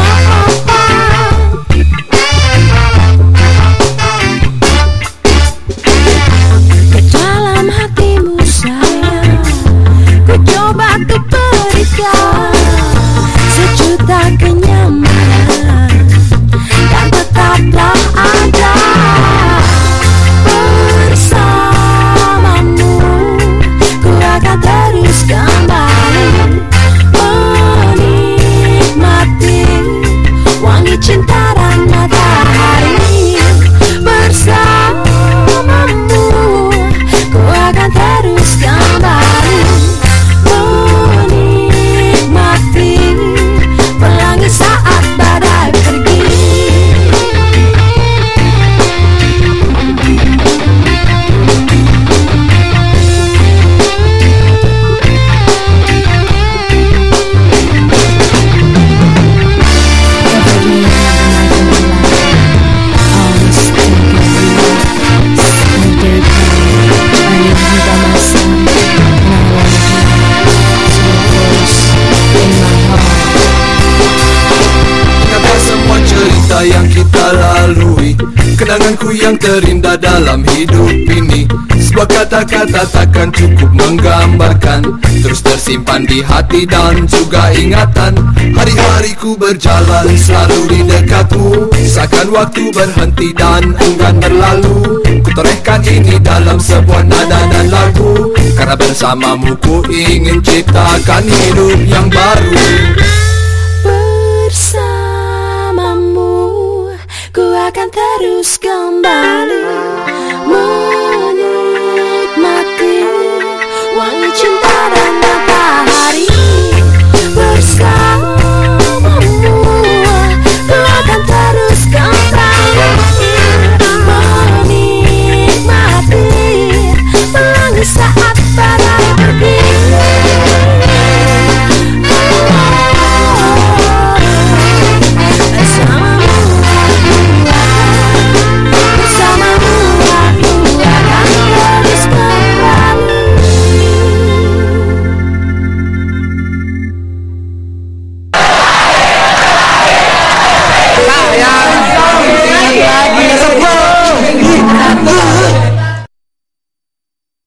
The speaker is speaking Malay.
Música inside lalui Kenanganku yang terindah dalam hidup ini. Sebuah kata-kata takkan cukup menggambarkan. Terus tersimpan di hati dan juga ingatan. Hari-hariku berjalan selalu di dekatmu Seakan waktu berhenti dan enggan berlalu. Ku torehkan ini dalam sebuah nada dan lagu. Karena bersamamu ku ingin ciptakan hidup yang baru kembali